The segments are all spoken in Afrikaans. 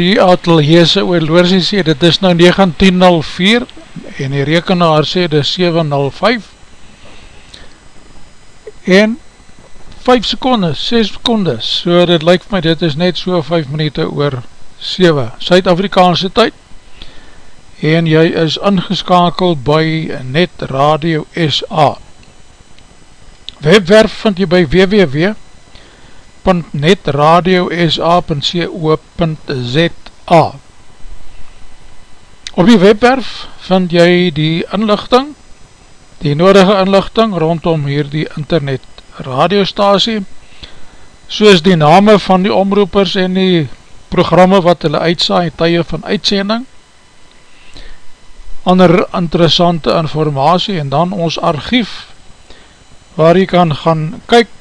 die ateljeese oorloorsie sê, dit is nou 19.04 en die rekenaar sê dit is 7.05 en 5 secondes, 6 secondes, so dit lyk my dit is net so 5 minuut oor 7, Suid-Afrikaanse tyd. En jy is ingeskakeld by Net Radio SA webwerf vind jy by www www.netradiosa.co.za Op die webwerf vind jy die inlichting, die nodige inlichting rondom hier die internet radiostasie, soos die name van die omroepers en die programme wat hulle uitsaai, tye van uitsending, ander interessante informatie en dan ons archief waar jy kan gaan kyk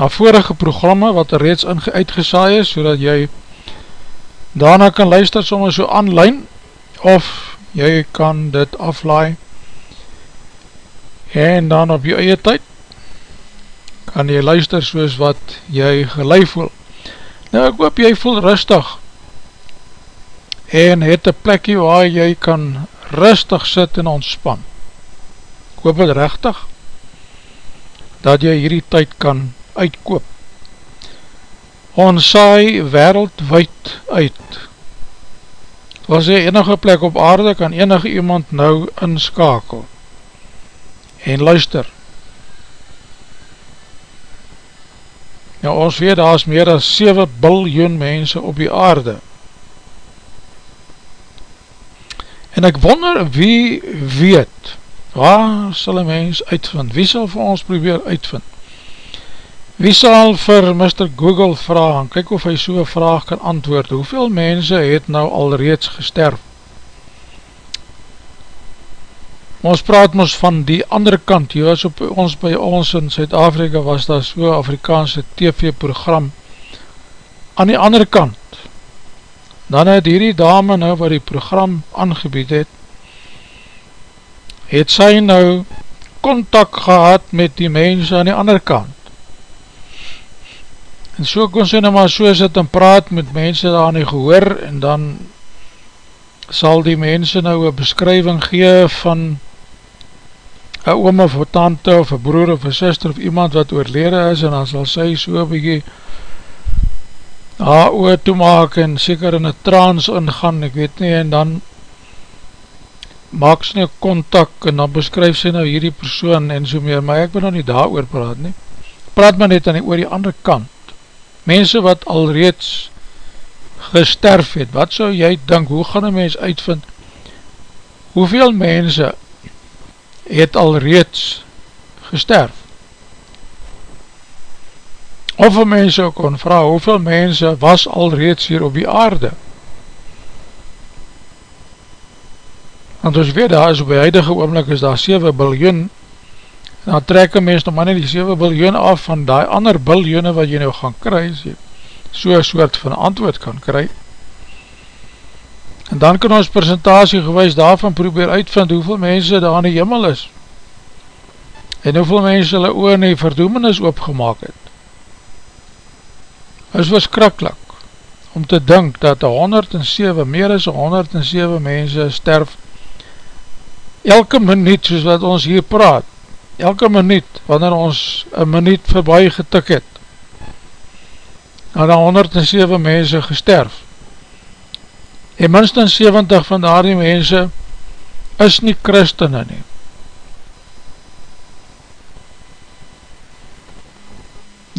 na vorige programme wat reeds uitgesaai is, so jy daarna kan luister soms so online of jy kan dit aflaai en dan op jy eie tyd kan jy luister soos wat jy gelei voel. Nou ek hoop jy voel rustig en het een plekje waar jy kan rustig sit en ontspan. Ek hoop het rechtig dat jy hierdie tyd kan uitkoop. Ons saai wereldwijd uit. Was jy enige plek op aarde, kan enige iemand nou inskakel en luister. Nou ons weet, daar is meer dan 7 biljoen mense op die aarde. En ek wonder wie weet, waar sal een mens uitvind? Wie sal vir ons probeer uitvind? Wie sal vir Mr. Google vraag, en kyk of hy so'n vraag kan antwoord, hoeveel mense het nou al reeds gesterf? Ons praat ons van die andere kant, jy was op ons by ons in Zuid-Afrika, was daar so'n Afrikaanse TV-program, aan die andere kant, dan het hierdie dame nou wat die program aangebied het, het sy nou contact gehad met die mense aan die andere kant, En so kon sy nou maar so sit en praat met mense daar nie gehoor en dan sal die mense nou een beskrywing gee van een oom of een tante of een broer of een sister of iemand wat oorlede is en dan sal sy so bykie haar oor toemaak en seker in een trans ingaan, ek weet nie, en dan maak sy nou contact en dan beskryf sy nou hierdie persoon en so meer, maar ek wil nou nie daar oor praat nie. Praat maar net aan die oor die andere kant mense wat alreeds gesterf het, wat sou jy dink, hoe gaan een mens uitvind, hoeveel mense het alreeds gesterf? Of een mens ook kon vraag, hoeveel mense was alreeds hier op die aarde? Want ons weet, daar is op die huidige oomlik is daar 7 biljoen en dan trek een mens nog maar nie die 7 biljoen af van die ander biljoene wat jy nou gaan kry, as jy so'n soort van antwoord kan kry. En dan kan ons presentatie gewys daarvan probeer uitvind hoeveel mense daar in die jimmel is en hoeveel mense hulle oor in die verdoemenis opgemaak het. Het is verskrikkelijk om te dink dat 107, meer as 107 mense sterf elke minuut soos wat ons hier praat elke minuut, wanneer ons een minuut voorbij getik het, na die 107 mense gesterf. En minstens 70 van die mense is nie christene nie.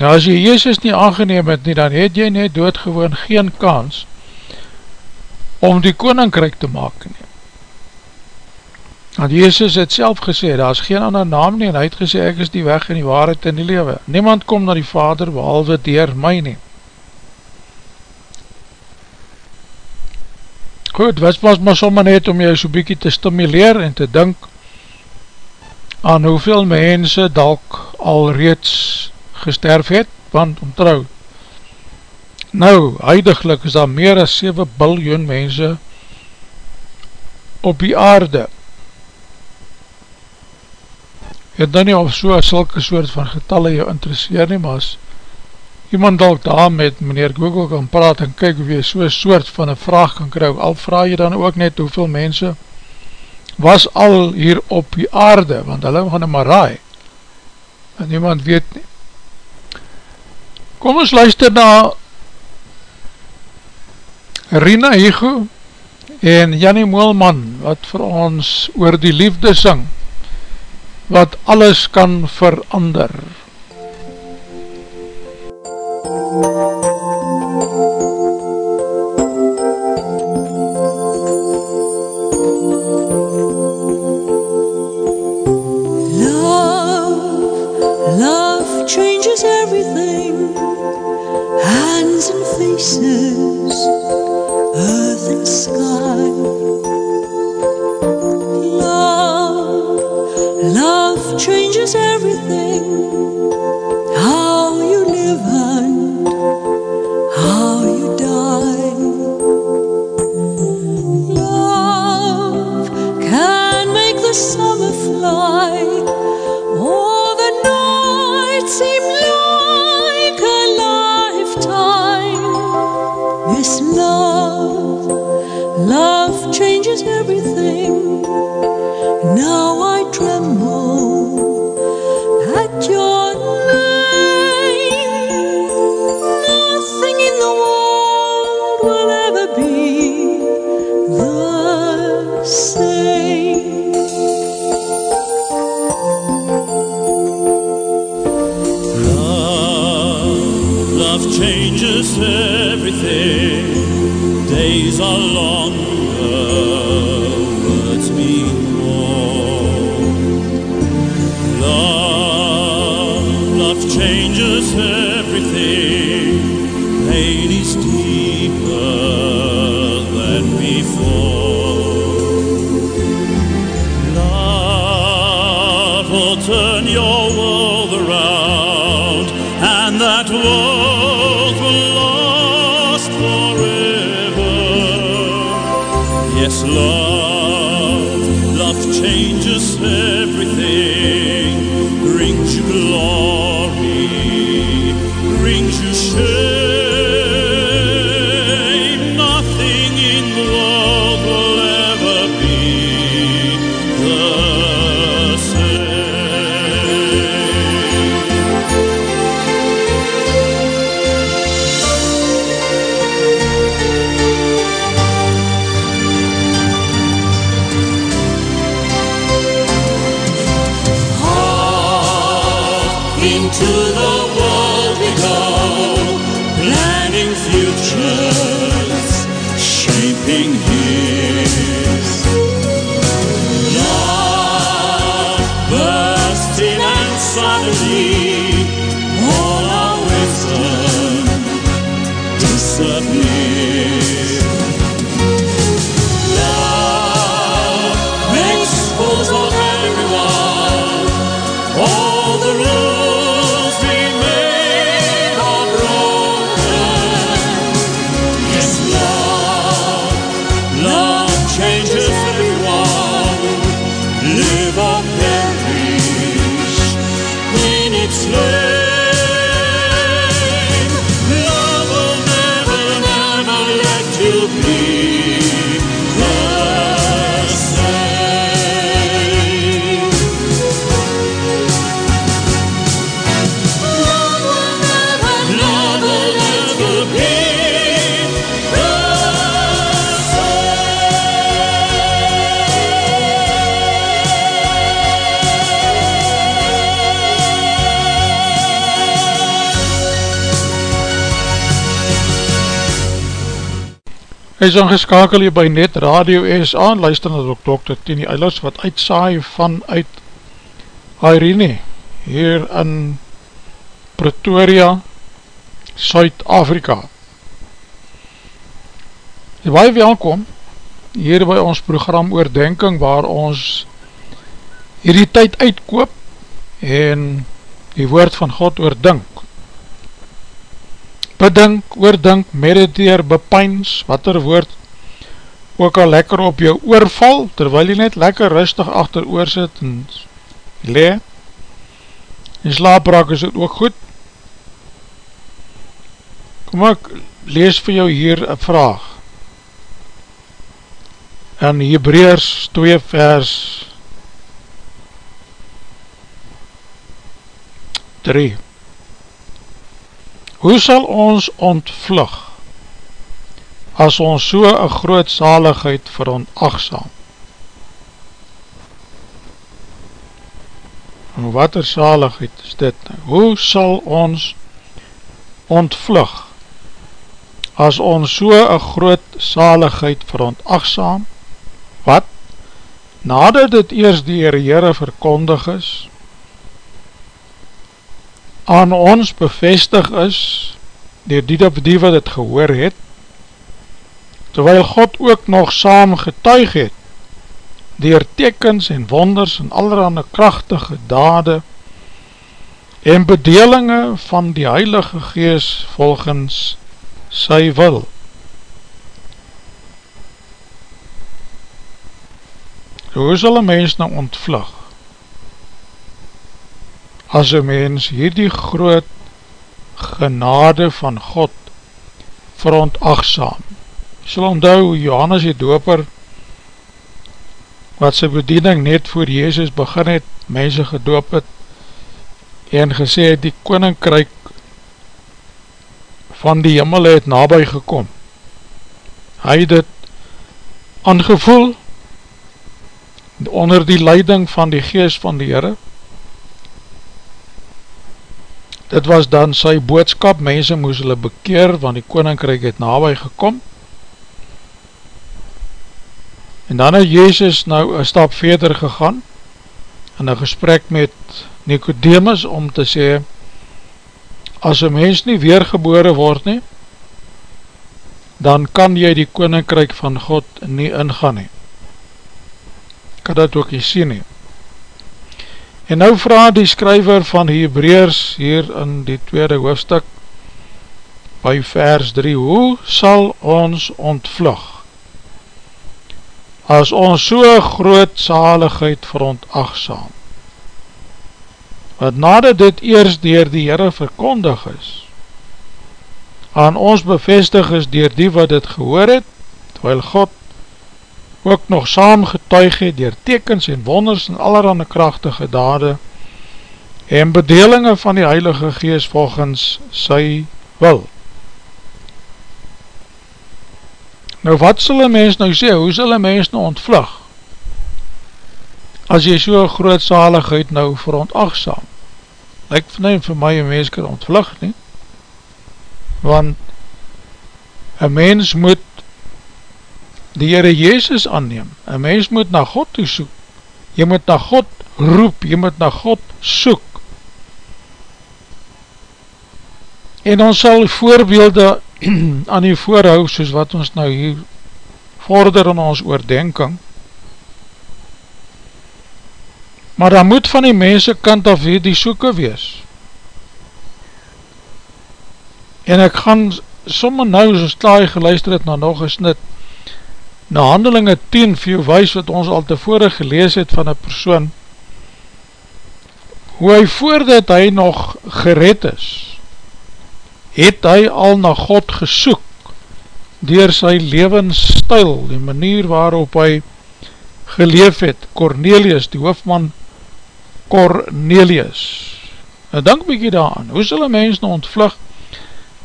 Nou as jy Jezus nie aangeneem het nie, dan het jy net doodgewoon geen kans om die koninkryk te maak nie. Want Jezus het self gesê, daar is geen ander naam nie, en hy het gesê, ek is die weg en die waarheid in die lewe. Niemand kom na die Vader, behalwe dier my nie. Goed, wat was maar sommer net om jou so bykie te stimuleer en te dink aan hoeveel mense dalk al reeds gesterf het, want omtrouw, nou, huidiglik is daar meer as 7 biljoen mense op die aarde, het dan nie of so sulke soort van getalle jou interesseer nie, maar as iemand dalk daar met meneer Google kan praat en kyk of jy so soort van een vraag kan kry, al vraag jy dan ook net hoeveel mense was al hier op die aarde, want hulle gaan maar raai, en niemand weet nie. Kom ons luister na Rina Higo en Jannie Moelman, wat vir ons oor die liefde syng, wat alles kan verander. Now I tremble at your name. Nothing in the world will ever be the same. Love, love changes everything. Days are will turn your world around, and that world Hy is ingeskakel hier by Net Radio SA en luister na Dr. Tini Eilers wat uitsaai vanuit Irene hier in Pretoria, Suid-Afrika. Baie welkom hier by ons program Oordenking waar ons hierdie tyd uitkoop en die woord van God oordink bedink, oordink, mediteer, bepyns, wat er woord ook al lekker op jou oorval, terwyl jy net lekker rustig achter oor sit en le, en slaapraak is het ook goed. Kom ek lees vir jou hier een vraag. In Hebreërs 2 vers 3 Hoe sal ons ontvlug as ons so een groot zaligheid verontagsaam? En wat er zaligheid is dit nou? Hoe sal ons ontvlug as ons so een groot zaligheid verontagsaam? Wat? Nadat dit eers die Heere verkondig is, aan ons bevestig is dier die of die wat het gehoor het terwyl God ook nog saam getuig het dier tekens en wonders en allerhande krachtige dade en bedelinge van die Heilige Gees volgens sy wil. So hoe sal een mens nou ontvlug as een mens hierdie groot genade van God verontagsaam. Jy sal onthou Johannes die doper wat sy bediening net voor Jezus begin het, mense gedoop het en gesê het die koninkryk van die jimmel het nabij gekom. Hy het het aangevoel onder die leiding van die geest van die Heere. Dit was dan sy boodskap, mense moes hulle bekeer, want die koninkryk het nabij gekom. En dan het Jezus nou een stap verder gegaan, in een gesprek met Nicodemus, om te sê, as een mens nie weergebore word nie, dan kan jy die koninkryk van God nie ingaan nie. Kan dat ook nie sien nie. En nou vraag die skryver van Hebreers hier in die tweede hoofdstuk by vers 3, hoe sal ons ontvlug as ons so groot zaligheid verontagsaam? Want nadat dit eers dier die Heere verkondig is, aan ons bevestig is dier die wat het gehoor het, terwyl God ook nog saam getuig het dier tekens en wonders en allerhande krachtige dade en bedelinge van die Heilige Geest volgens sy wil. Nou wat sal een mens nou sê, hoe sal een mens nou ontvlug as jy so groot zaligheid nou verontagsaam? Lyk van vir my een mens kan ontvlug nie, want een mens moet die Heere Jezus aanneem, een mens moet na God toe soek, jy moet na God roep, jy moet na God soek, en ons sal voorbeelde aan die voorhou, soos wat ons nou hier vorder in ons oordenking, maar dan moet van die mense kant af hier die soeke wees, en ek gaan somme nou soos klaar geluister het na nog eens net na handelinge 10 vir jou wees wat ons al tevore gelees het van een persoon. Hoe hy voordat hy nog gered is het hy al na God gesoek dier sy levensstijl die manier waarop hy geleef het. Cornelius, die hoofman Cornelius. En denk bykie daaraan, hoe sal een mens nou ontvlug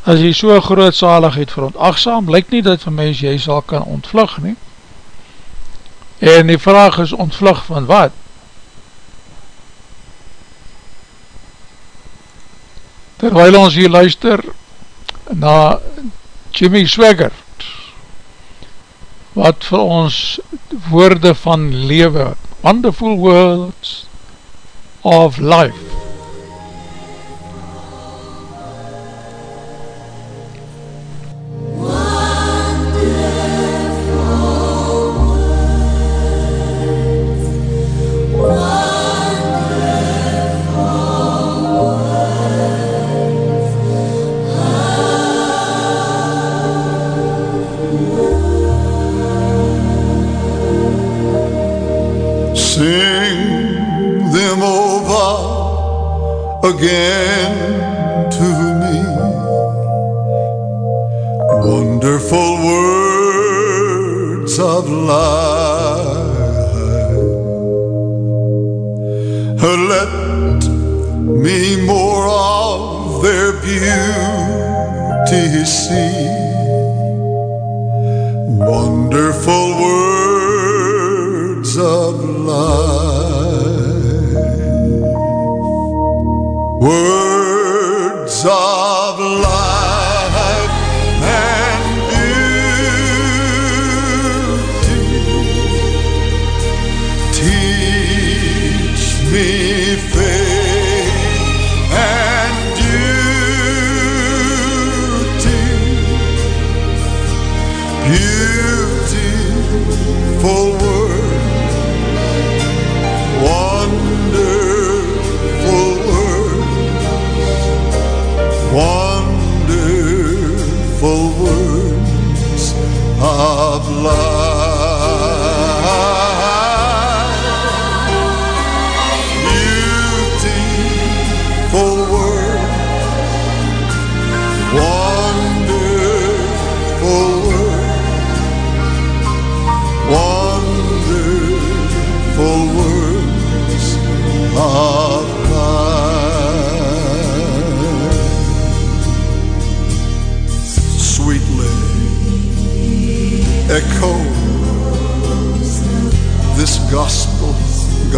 as jy so groot zaligheid verontagsaam, lyk nie dat vir mens jy sal kan ontvlug nie. En die vraag is ontvlug van wat? Terwijl ons hier luister na Jimmy Swaggart, wat vir ons woorde van lewe, wonderful words of life,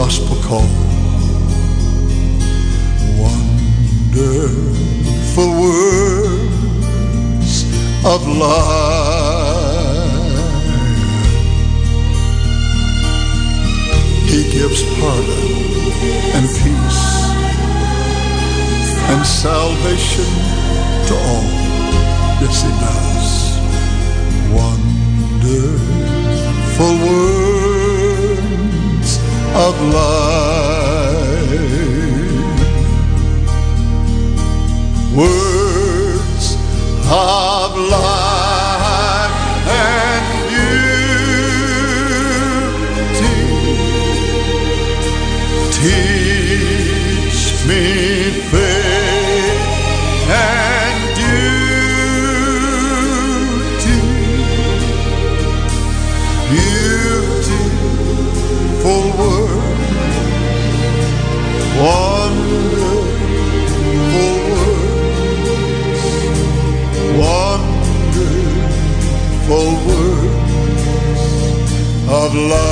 gospel call. Wonderful words of life. He gives pardon and peace and salvation to all. Yes, he does. Wonderful words of life. Words of life and beauty. Of life.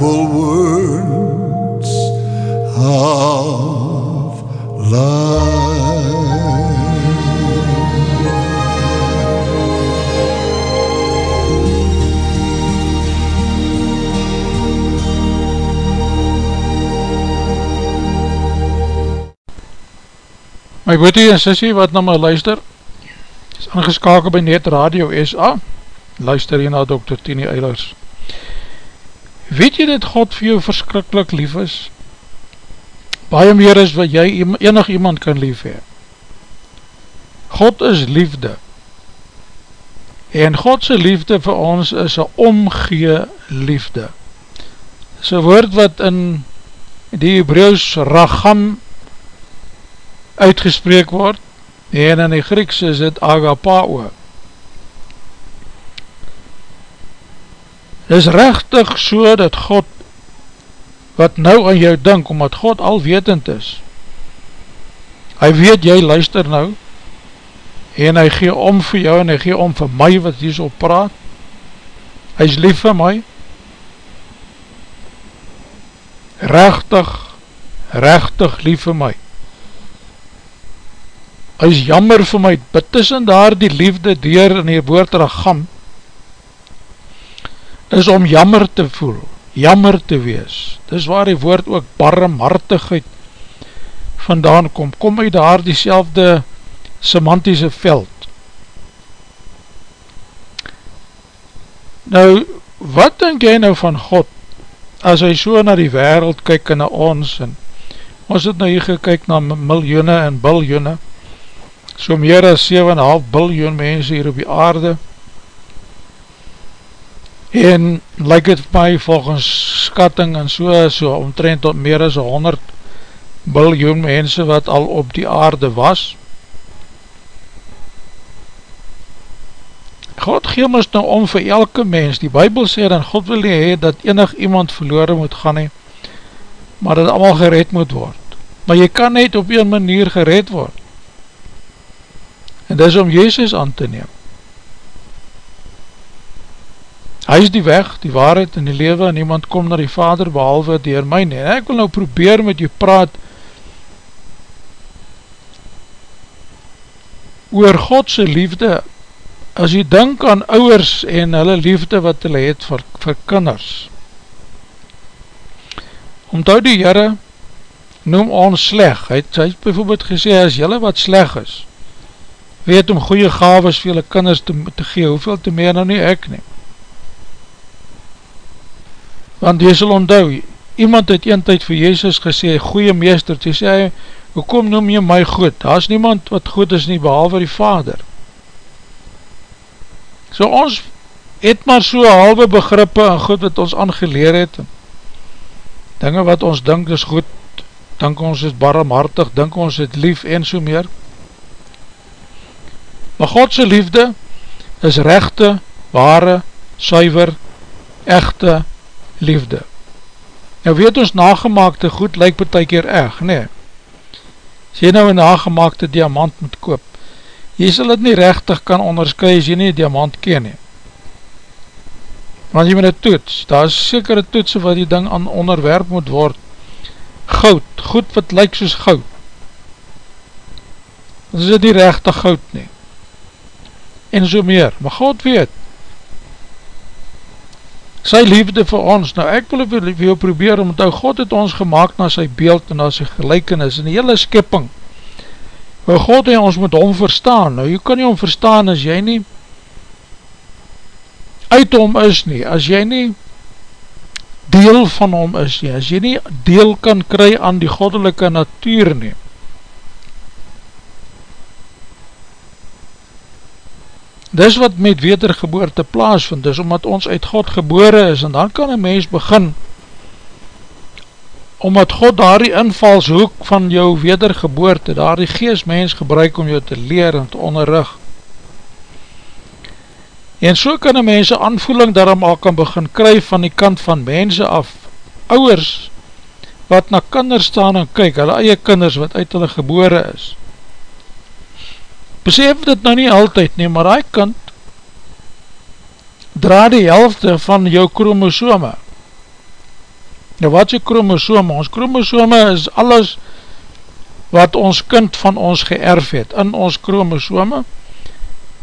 Wonderful words of life. My boetie en sissie wat na my luister is aangeskakel by Net Radio SA luister hier na Dr. Tini Eilers weet jy dat God vir jou verskrikkelijk lief is? Baie meer is wat jy enig iemand kan lief hee God is liefde. En Godse liefde vir ons is een omgee liefde. Is een woord wat in die Hebreeuws ragam uitgespreek word en in die Grieks is het agapao is rechtig so dat God wat nou aan jou denk omdat God alwetend is. Hy weet jy luister nou en hy gee om vir jou en hy gee om vir my wat hier so praat. Hy is lief vir my. Rechtig rechtig lief vir my. Hy is jammer vir my, but tussen daar die liefde deur in die woord ragam, is om jammer te voel, jammer te wees, dis waar die woord ook barmhartigheid vandaan kom, kom uit daar die selfde semantiese veld. Nou, wat denk jy nou van God, as hy so na die wereld kyk en na ons, en ons het nou hier gekyk na miljoene en biljoene, so meer as 7,5 biljoen mense hier op die aarde, en lyk het my volgens skatting en so, so omtrent tot meer as 100 biljoen mense wat al op die aarde was. God geem ons nou om vir elke mens, die Bijbel sê dan God wil nie hee dat enig iemand verloren moet gaan hee, maar dat allemaal gered moet word. Maar jy kan net op een manier gered word. En dis om Jezus aan te neem. Hy is die weg, die waarheid in die lewe en niemand kom na die vader behalwe dier my nie. En ek wil nou probeer met jy praat oor Godse liefde as jy denk aan ouwers en hulle liefde wat hulle het vir, vir kinders. Omdat die Heere noem ons sleg, hy het, hy het bijvoorbeeld gesê, as jylle wat sleg is, weet om goeie gaves vir jylle kinders te, te gee, hoeveel te meer nou nie ek neem. Want jy sal onthou, iemand het een tyd vir Jezus gesê, goeie meester, die sê hy, hoekom noem jy my goed? Daar is niemand wat goed is nie, behalwe die vader. So ons het maar so halwe begrippe en goed wat ons aangeleer het, dinge wat ons dink is goed, dink ons is barmhartig, dink ons het lief en so meer. Maar Godse liefde is rechte, ware, suiver, echte liefde. Nou weet ons nagemaakte goed lyk betek hier erg, nee. As jy nou een nagemaakte diamant moet koop, jy sal het nie rechtig kan onderskui as jy nie diamant ken nie. Want jy moet het toets, daar is sekere toetsen wat die ding aan onderwerp moet word. Goud, goed wat lyk soos goud. Dan is het nie rechtig goud nie. En so meer, maar God weet, sy liefde vir ons, nou ek wil vir jou probeer, omdat God het ons gemaakt na sy beeld en na sy gelijkenis, en die hele skipping, Maar God en ons moet hom verstaan. Nou, jy kan nie hom verstaan as jy nie uit hom is nie, as jy nie deel van hom is nie, as jy nie deel kan kry aan die goddelike natuur nie. Dis wat met wedergeboorte plaas vind, dis omdat ons uit God gebore is, en dan kan een mens begin omdat God daar die invalshoek van jou wedergeboorte, daar die geest mens gebruik om jou te leer en te onderrug. En so kan een mens een aanvoeling daarom al kan begin kry van die kant van mense af, ouwers wat na kinders staan en kyk, hulle eie kinders wat uit hulle gebore is. Besef dit nou nie altyd nie, maar hy kind dra die helfte van jou chromosome, Nou wat is die chromosome? Ons chromosome is alles wat ons kind van ons geërf het in ons chromosome,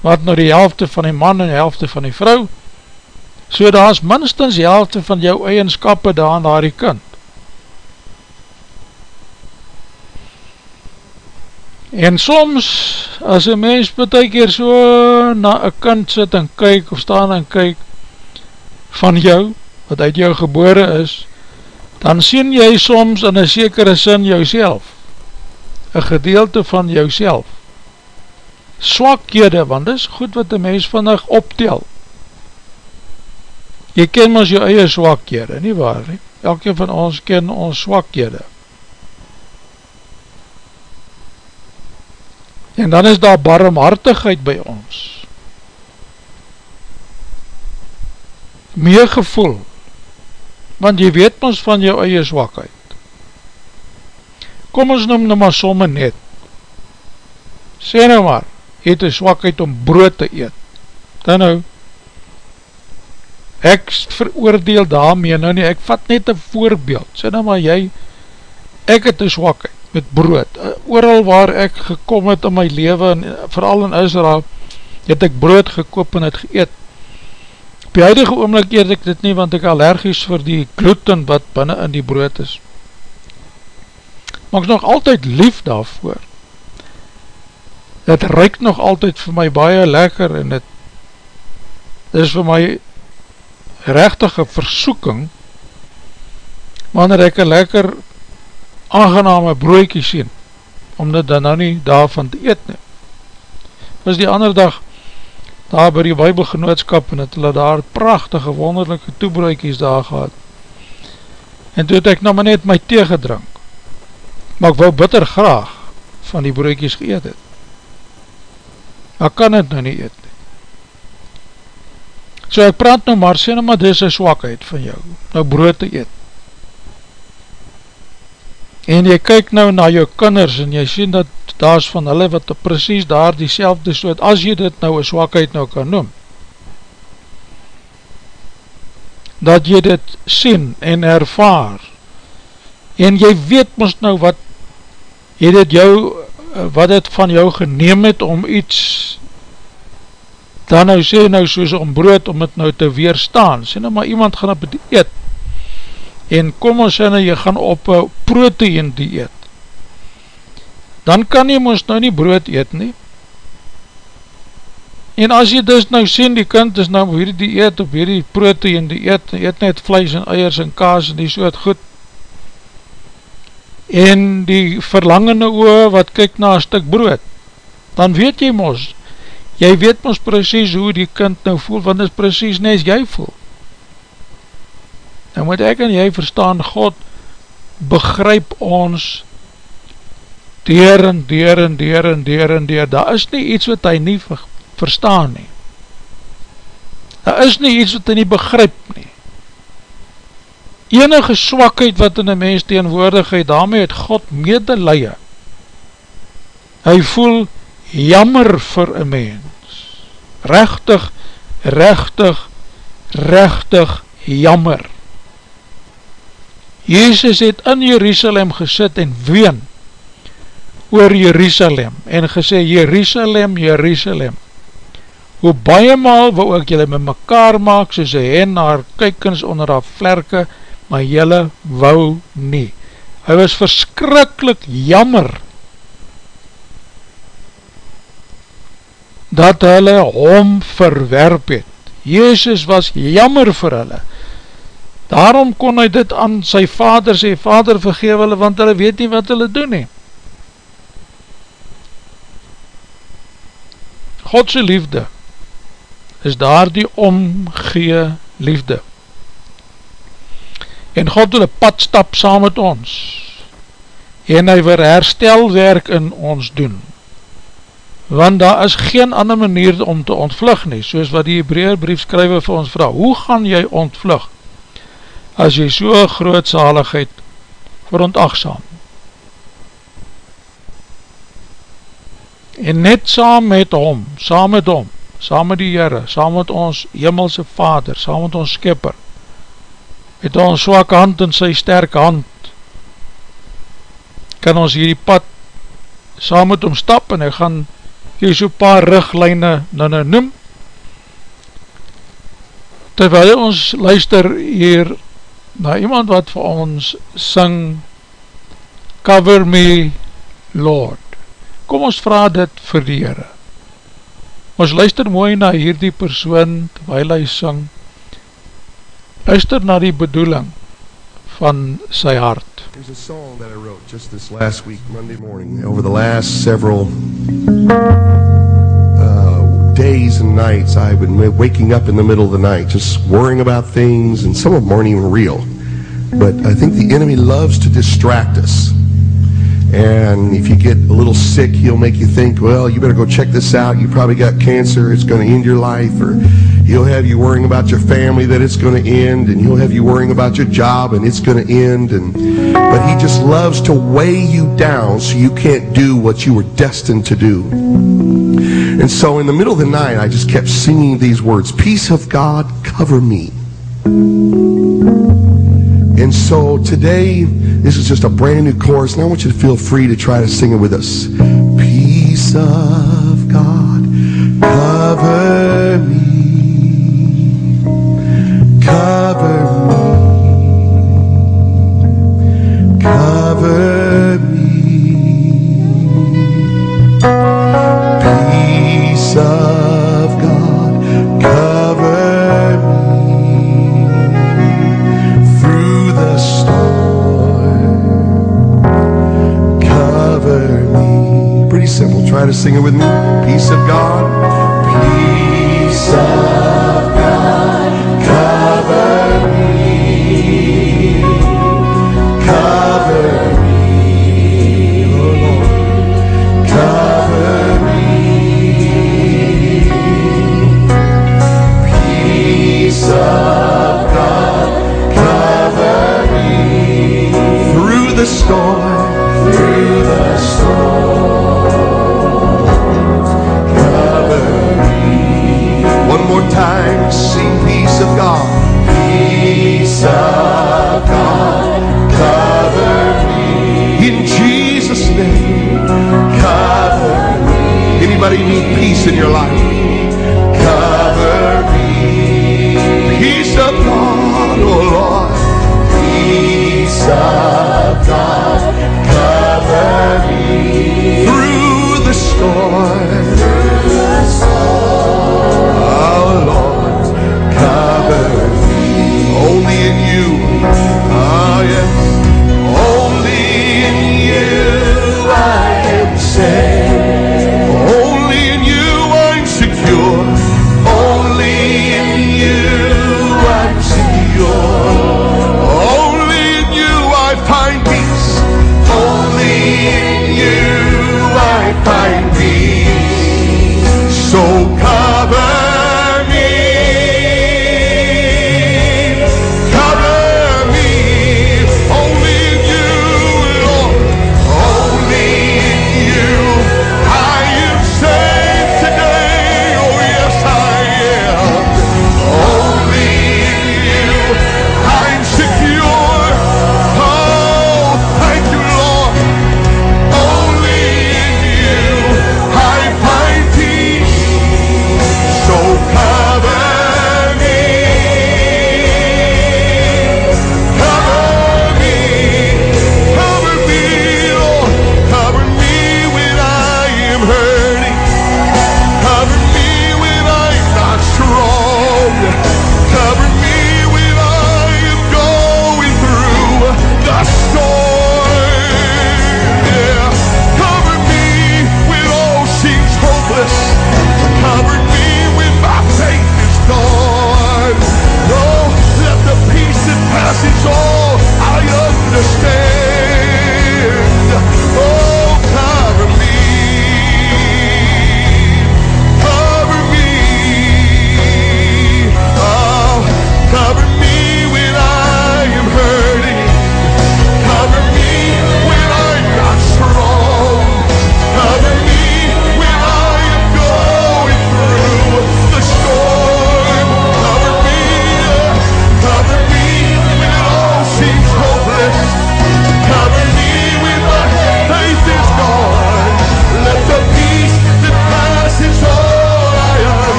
wat nou die helfte van die man en die helfte van die vrou, so daar is minstens die helfte van jou eigenskappe daar aan daar die kind. En soms, as een mens betek hier so na een kind sit en kyk, of staan en kyk, van jou, wat uit jou gebore is, dan sien jy soms in een sekere sin jouself, een gedeelte van jouself, swakhede, want dis goed wat die mens vandag optel. Jy ken ons jou eie swakhede, nie waar nie? Elke van ons ken ons swakhede. En dan is daar barmhartigheid by ons. Meer gevoel, want jy weet ons van jou eie zwakheid. Kom ons noem nou maar somme net. Sê nou maar, het een zwakheid om brood te eet. Dan nou, ek veroordeel daarmee, nou nie, ek vat net een voorbeeld. Sê nou maar jy, ek het een zwakheid met brood. Ooral waar ek gekom het in my leven, vooral in Israel, het ek brood gekoop en het geëet Op die huidige oomlik eet ek dit nie, want ek allergies vir die gluten wat binnen in die brood is. Maar ek is nog altyd lief daarvoor. Het ruik nog altyd vir my baie lekker en het is vir my rechtige versoeking wanneer ek een lekker aangename broekie sien om dit dan nou nie daarvan te eet nie. Was die ander dag daar by die bybelgenootskap en het hulle daar prachtige wonderlijke toebruikies daar gehad. En toe het ek nou maar net my thee gedrink maar ek wou bitter graag van die broekies geëet het. Maar kan het nou nie eet nie. So ek praat nou maar sê nou maar dis een swakheid van jou nou brood te eet en jy kyk nou na jou kinders en jy sien dat daar is van hulle wat precies daar die selfde soort, as jy dit nou een swakheid nou kan noem, dat jy dit sien en ervaar, en jy weet moest nou wat, jy dit jou, wat het van jou geneem het om iets, dan nou sê nou soos om brood om het nou te weerstaan, sê nou maar iemand gaan op het eet, en kom ons sê nou, jy gaan op een proteïn dieet, dan kan jy ons nou nie brood eet nie, en as jy dus nou sien, die kind is nou hierdie dieet, op hierdie proteïn dieet, eet net vlees en eiers en kaas en die soort goed, en die verlangende oor wat kyk na een stuk brood, dan weet jy mos, jy weet mos precies hoe die kind nou voel, want dit is precies net as jy voel, Nou moet ek en jy verstaan, God begryp ons deur en deur en deur en deur en deur. Daar is nie iets wat hy nie verstaan nie. Daar is nie iets wat hy nie begryp nie. Enige swakheid wat in een mens teenwoordigheid, daarmee het God medelije. Hy voel jammer vir een mens. Rechtig, rechtig, rechtig jammer. Jezus het in Jerusalem gesit en ween oor Jerusalem en gesê, Jerusalem, Jerusalem, hoe baie maal wil ek julle met mekaar maak soos een hen haar kykens onder haar vlerke, maar julle wou nie. Hy was verskrikkelijk jammer dat hulle hom verwerp het. Jezus was jammer vir hulle, Daarom kon hy dit aan sy vader sê, vader vergeef hulle, want hulle weet nie wat hulle doen nie. Godse liefde is daar die omgee liefde. En God wil een pad stap saam met ons en hy wil herstelwerk in ons doen. Want daar is geen ander manier om te ontvlug nie, soos wat die Hebraerbrief skrywe vir ons vraag. Hoe gaan jy ontvlug? As jy so groot zaligheid verontachtsam. En net saam met hom, saam met hom, saam met die Heere, saam met ons hemelse vader, saam met ons skipper, met ons swak hand en sy sterk hand, kan ons hierdie pad saam met hom stap en hy gaan hier so paar ruglijne nou nou noem, terwyl ons luister hier na iemand wat vir ons sing Cover me Lord. Kom ons vraag dit vir die Heere ons luister mooi na hierdie persoon terwijl hy sing. Luister na die bedoeling van sy hart. There's a song that I wrote just this last week, Monday morning, over the last several days and nights I've been waking up in the middle of the night just worrying about things and some of them aren't even real. But I think the enemy loves to distract us. And if you get a little sick, he'll make you think, well, you better go check this out. You probably got cancer. It's going to end your life. Or he'll have you worrying about your family that it's going to end. And he'll have you worrying about your job and it's going to end. And, but he just loves to weigh you down so you can't do what you were destined to do. And so in the middle of the night, I just kept singing these words, Peace of God, cover me. And so today, this is just a brand new chorus, and I want you to feel free to try to sing it with us. Peace of God, cover me, Try to sing it with me. Peace of God. Peace of God. Cover me. Cover me. Cover me. Peace of God. Cover me. Through the storm. Through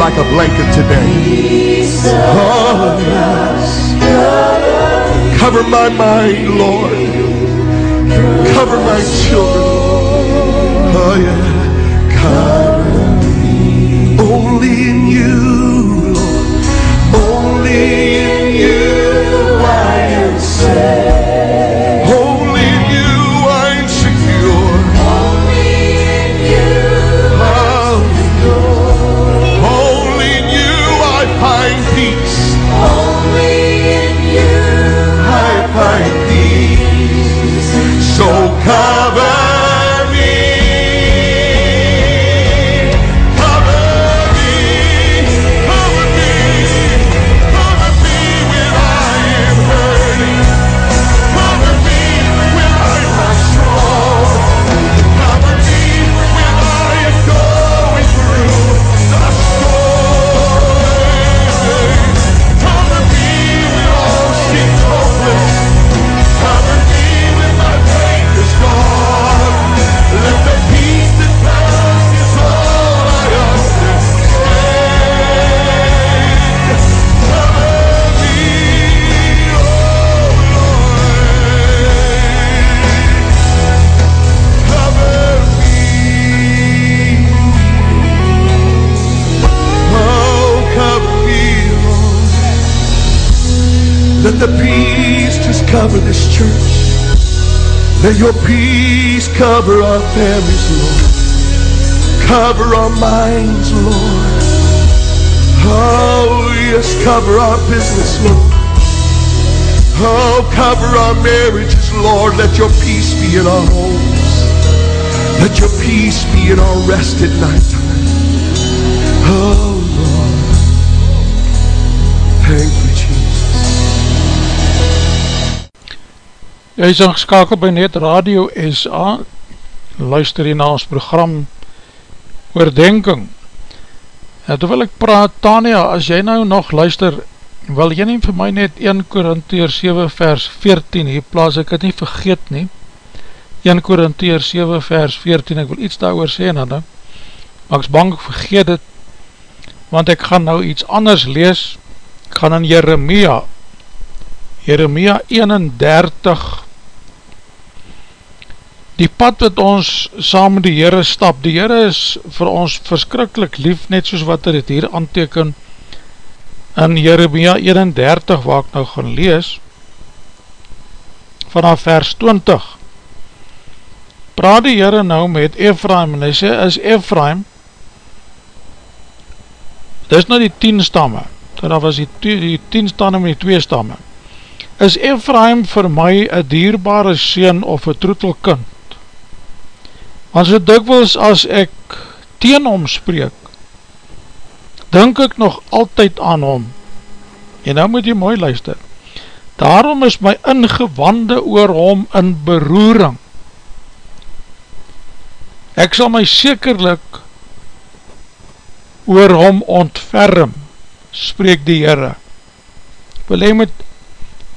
like a blanket today? Oh. Cover my mind, cover our families, Lord. Cover our minds, Lord. Oh, yes, cover our business, Lord. Oh, cover our marriages, Lord. Let your peace be in our homes. Let your peace be in our rest at night time. Oh, Lord. Thank you, Jy is ingeskakeld by Net Radio SA, luister hier na ons program Oordenking. En terwyl ek praat, Tania, as jy nou nog luister, wil jy nie vir my net 1 Korintheer 7 vers 14, hier plaas ek het nie vergeet nie, 1 Korintheer 7 vers 14, ek wil iets daar oor sê en dan, maar ek is bang ek vergeet het, want ek gaan nou iets anders lees, ek gaan in Jeremia, Jeremia 31 die pad wat ons saam met die Heere stap, die Heere is vir ons verskrikkelijk lief, net soos wat hy dit hier aanteken in Jeremia 31, waar ek nou gaan lees, vanaf vers 20. Praat die Heere nou met Ephraim, en hy sê, is Ephraim, dis nou die 10 stamme, so dat was die, die 10 stamme met die 2 stamme, is Ephraim vir my een dierbare sien of een troetelkind, Want so dikwils as ek teen hom spreek, denk ek nog altyd aan hom. En nou moet jy mooi luister. Daarom is my ingewande oor hom in beroering. Ek sal my sekerlik oor hom ontferm, spreek die Heere. Wil hy met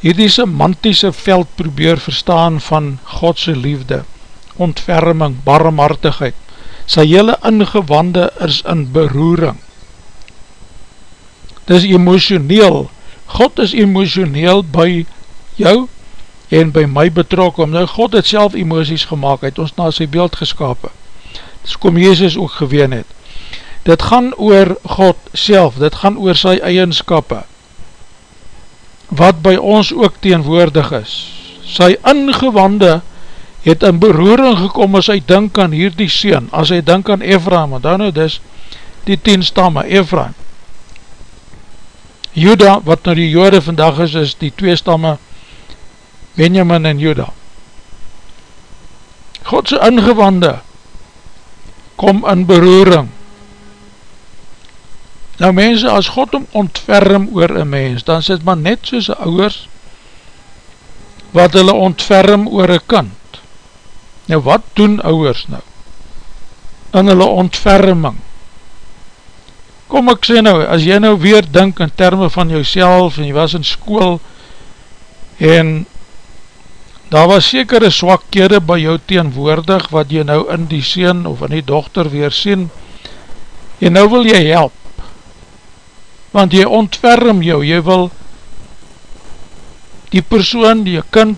hierdie semantiese veld probeer verstaan van Godse liefde ontferming, barmhartigheid, sy hele ingewande is in beroering. Dit is emotioneel, God is emotioneel by jou en by my betrok, omdat God het self emoties gemaakt, het ons na sy beeld geskapen. Dis kom Jezus ook geween het. Dit gaan oor God self, dit gaan oor sy eigenskappe, wat by ons ook teenwoordig is. Sy ingewande het in beroering gekom as hy dink aan hierdie sien, as hy dink aan Ephraim, want dan nou dis die tien stamme, Ephraim. Juda, wat nou die jode vandag is, is die twee stamme, Benjamin en Juda. Godse ingewande kom in beroering. Nou mense, as God om ontferm oor een mens, dan sit man net soos ouwers, wat hulle ontferm oor een kind. Nou wat doen ouwers nou? In hulle ontferming. Kom ek sê nou, as jy nou weer dink in termen van jouself en jy was in school en daar was sekere swakkere by jou teenwoordig wat jy nou in die sien of in die dochter weer sien en nou wil jy help want jy ontferm jou, jy wil die persoon, die kind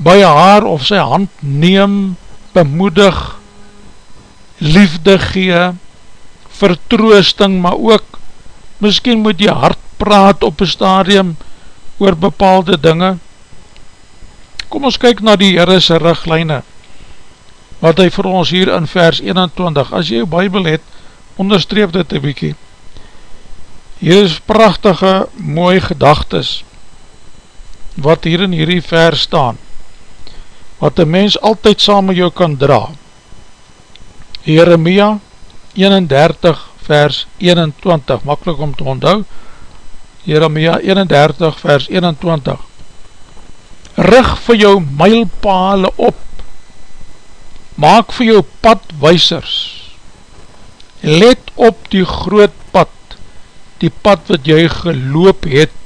by haar of sy hand neem, bemoedig, liefde gee, vertroosting, maar ook, miskien moet jy hard praat op een stadium oor bepaalde dinge. Kom ons kyk na die Heerese richtlijne, wat hy vir ons hier in vers 21, as jy jou bybel het, onderstreef dit een bykie. Hier is prachtige, mooie gedagtes, wat hier in hierdie vers staan wat een mens altyd saam met jou kan dra. Jeremia 31 vers 21, makkelijk om te onthou, Jeremia 31 vers 21, Rig vir jou mylpale op, maak vir jou padwijsers, let op die groot pad, die pad wat jy geloop het,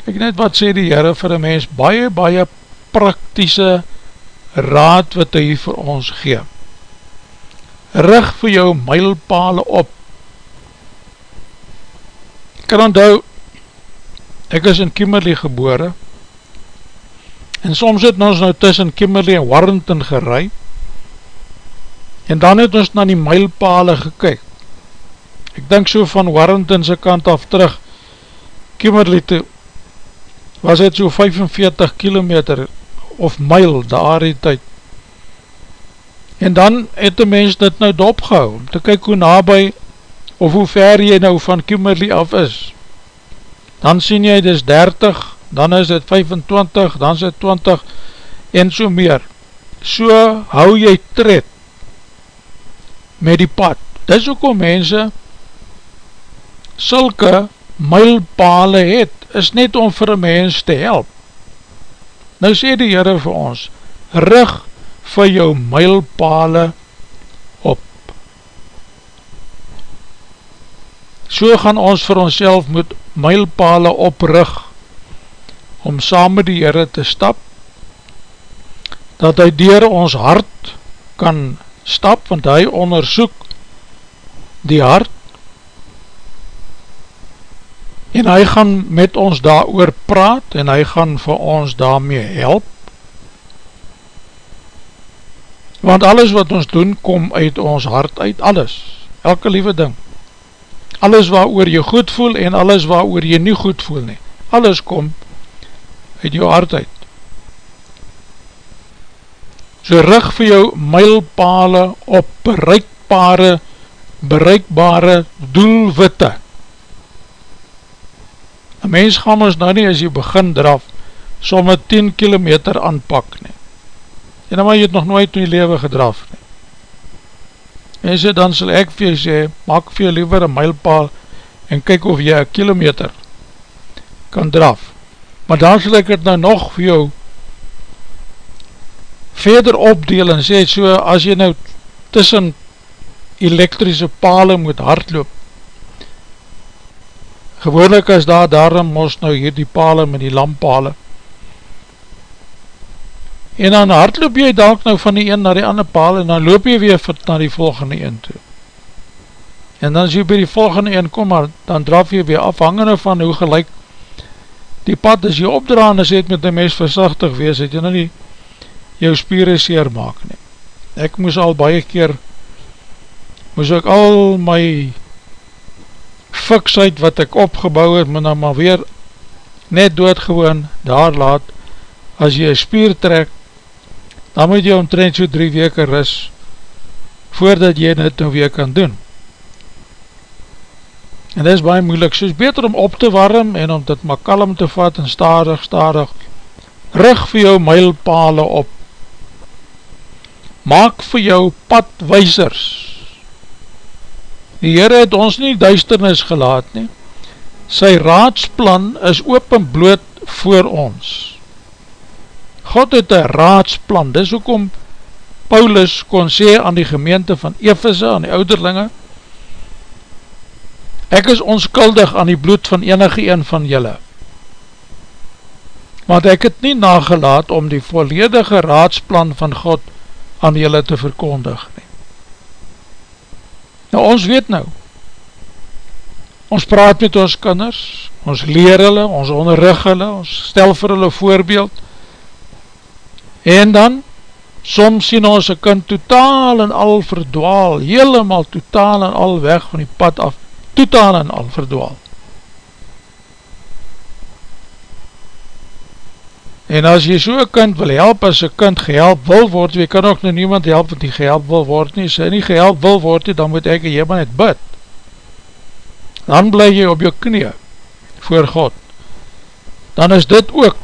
Kijk net wat sê die Heere vir een mens, baie, baie praktische raad wat hy vir ons gee. Rig vir jou mylpale op. Ek kan onthou, ek is in Kimmerley gebore, en soms het ons nou tussen Kimmerley en Warrington gerei, en dan het ons na die mylpale gekyk. Ek denk so van Warringtonse kant af terug, Kimmerley toe, was het so 45 kilometer of myl daar die tyd. En dan het die mens dit nou dopgehou, om te kyk hoe nabij of hoe ver jy nou van Kimberley af is. Dan sien jy dis 30, dan is het 25, dan is het 20 en so meer. So hou jy tred met die pad. Dis ook om mense sulke mylpale het, is net om vir mens te help. Nou sê die Heere vir ons, rig vir jou mylpale op. So gaan ons vir ons moet mylpale oprig, om saam met die Heere te stap, dat hy dier ons hart kan stap, want hy onderzoek die hart, en hy gaan met ons daar oor praat, en hy gaan vir ons daarmee help, want alles wat ons doen, kom uit ons hart uit, alles, elke liewe ding, alles waar oor jy goed voel, en alles waar oor jy nie goed voel nie, alles kom uit jou hart uit, so rig vir jou mylpale op bereikbare, bereikbare doelwitte, Een mens gaan ons nou nie as jy begin draf, somme 10 kilometer aanpak nie. En dan maar jy het nog nooit in die lewe gedraf nie. Mense, dan sal ek vir jy sê, maak vir jy liever een mylpaal en kyk of jy een kilometer kan draf. Maar dan sal ek het nou nog vir jou verder opdeel en sê so, as jy nou tussen elektrische pale moet hardloop, Gewoonlik is daar daarom mos nou hier die pale met die lamppale. En dan hardloop jy dalk nou van die een na die ander paal en dan loop jy weer na die volgende een toe. En dan as jy by die volgende een kom, maar dan draf jy weer afhangende van hoe gelijk die pad as jy opdraan is, het met die mes versichtig wees, het jy nou nie jou spieren seer maak nie. Ek moes al baie keer, moes ek al my fiksheid wat ek opgebouw het, maar nou maar weer net doodgewoon daar laat, as jy een spier trek, dan moet jy omtrent so drie weke ris, voordat jy dit nou weer kan doen. En dit is baie moeilik, so is beter om op te warm, en om dit maar kalm te vat, en stadig, stadig, rig vir jou mylpale op, maak vir jou padwijsers, Die Heere het ons nie duisternis gelaat nie. Sy raadsplan is open bloot voor ons. God het een raadsplan, dis ook om Paulus kon sê aan die gemeente van Efeze, aan die ouderlinge, ek is onskuldig aan die bloed van enige een van julle. Want ek het nie nagelaat om die volledige raadsplan van God aan julle te verkondig nie. Nou ons weet nou, ons praat met ons kinders, ons leer hulle, ons onderrug hulle, ons stel vir hulle voorbeeld, en dan, soms sien ons een kind totaal en al verdwaal, helemaal totaal en al weg van die pad af, totaal en al verdwaal. En as jy so kind wil help, as een kind gehelp wil word, jy kan ook nou niemand help wat die gehelp wil word nie, as hy nie gehelp wil word nie, dan moet ek en jy maar net bid. Dan bly jy op jou knie voor God. Dan is dit ook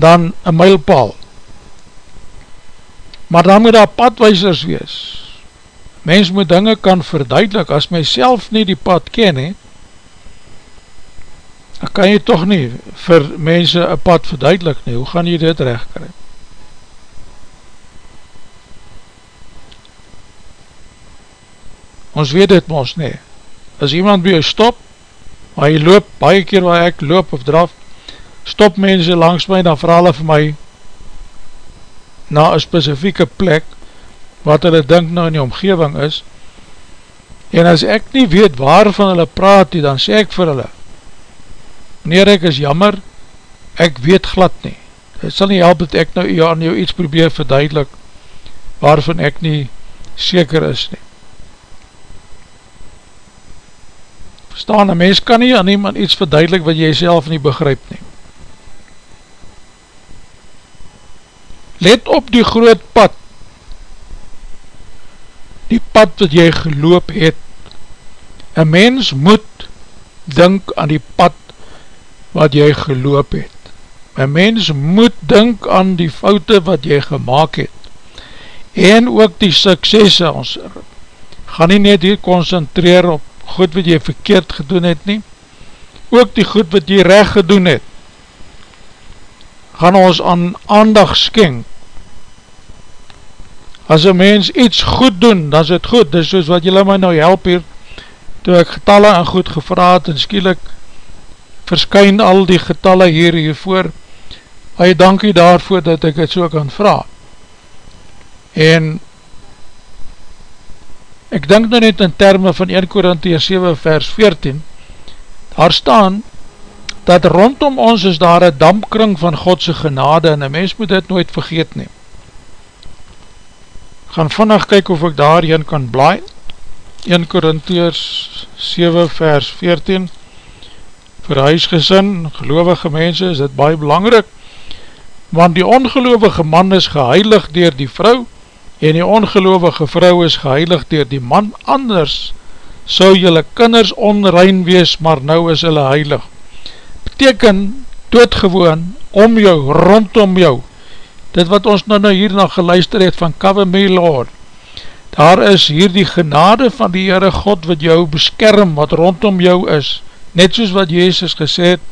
dan een mylpaal. Maar dan moet daar padwijsers wees. Mens moet dinge kan verduidelik, as my self nie die pad ken he, dan kan jy toch nie vir mense een pad verduidelik nie, hoe gaan jy dit recht kry? Ons weet dit ons nie, as iemand by jou stop, waar jy loop, baie keer waar ek loop of draf, stop mense langs my, dan vraag hulle vir my, na een specifieke plek, wat hulle denk nou in die omgeving is, en as ek nie weet waarvan hulle praat, dan sê ek vir hulle, Meneer, ek is jammer, ek weet glad nie. Het sal nie help dat ek nou jou aan jou iets probeer verduidelik waarvan ek nie seker is nie. Verstaan, een mens kan nie aan iemand iets verduidelik wat jy self nie begryp nie. Let op die groot pad, die pad wat jy geloop het. Een mens moet dink aan die pad wat jy geloop het, een mens moet dink aan die foute wat jy gemaakt het, en ook die suksesse, ons gaan nie net hier concentreer op goed wat jy verkeerd gedoen het nie, ook die goed wat jy recht gedoen het, gaan ons aan aandag skenk. As een mens iets goed doen, dan is het goed, dis soos wat jylle my nou help hier, toe ek getalle en goed gevraad, en skielik verskyn al die getalle hier hiervoor, hy dankie daarvoor dat ek het so kan vraag. En ek denk nou net in termen van 1 Korinthia 7 vers 14, daar staan, dat rondom ons is daar een dampkring van Godse genade en een mens moet dit nooit vergeet neem. Gaan vannig kyk of ek daarheen kan blaai. 1 Korintiers 7 vers 14 Voor huisgesin, gelovige mense is dit baie belangrik want die ongelovige man is geheilig dier die vrou en die ongelovige vrou is geheilig dier die man anders sou jylle kinders onrein wees maar nou is hulle heilig. Beteken doodgewoon om jou, rondom jou. Dit wat ons nou nou hierna geluister het van Cover Me Lord, daar is hier die genade van die Heere God wat jou beskerm, wat rondom jou is, net soos wat Jezus gesê het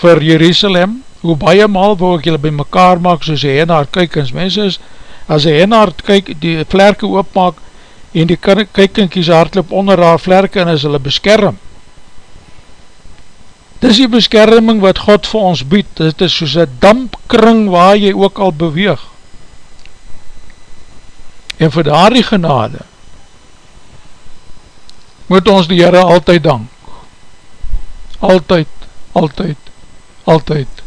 vir Jerusalem, hoe baie maal wil ek julle by mekaar maak soos die hennaar kykens, mens is, as die hennaar kyk, die vlerke oopmaak en die kykinkies hardloop onder haar vlerke en is hulle beskerm, Dis die beskerming wat God vir ons bied, dit is soos een dampkring waar jy ook al beweeg. En vir daar die genade, moet ons die Heere altyd dank. Altyd, altyd, altyd,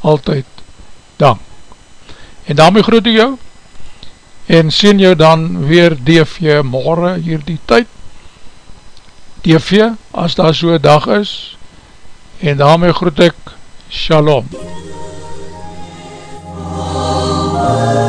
altyd dank. En daarmee groet ek jou, en sien jou dan weer DV morgen hier die tyd. DV, as daar so dag is, en daarmee groet ek Shalom again